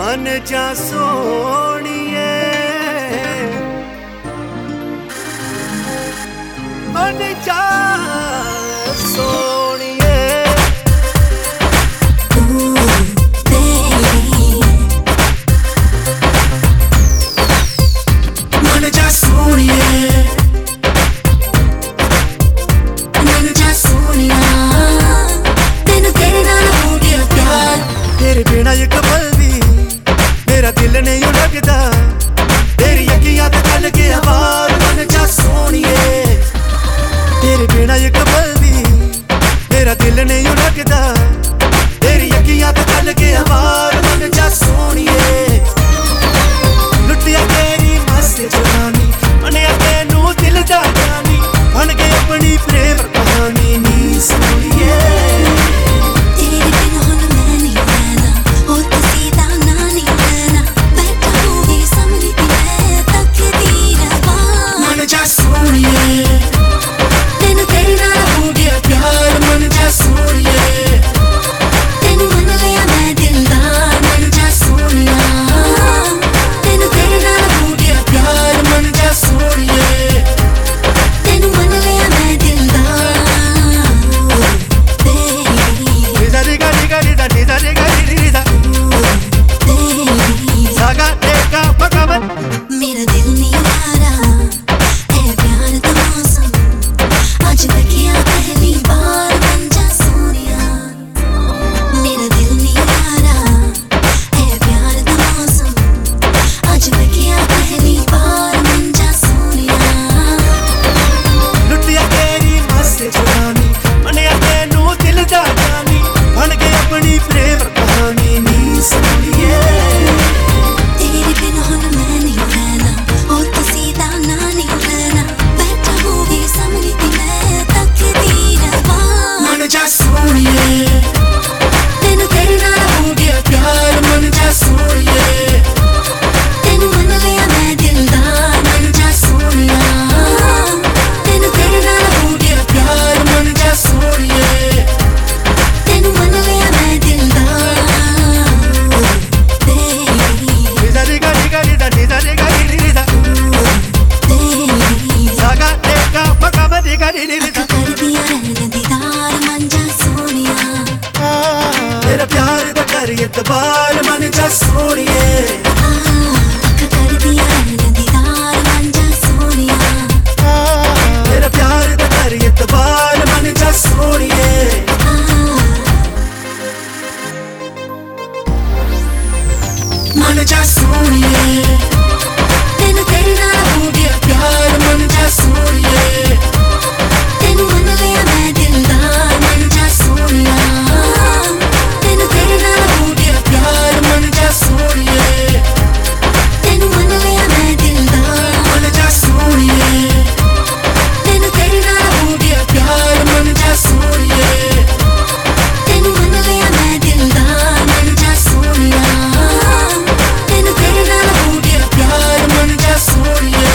ਮਨ ਜਾ ਸੋਣੀਏ। ਮਨ ਜਾ ਦਿਲ ਨਹੀਂ ਲੱਗਦਾ। ਤੇਰੀ ਅੱਖੀਆਂ ਤੇ ਚੱਲ ਗਿਆ ਵਾਰ ਮਨ ਜਾ ਸੋਣੀਏ ਤੇਰੇ ਬਿਨਾ ਇੱਕ ਪਲ ਵੀ ਤੇਰਾ ਦਿਲ ਨਹੀਂ ਲੱਗਦਾ। yeah suriye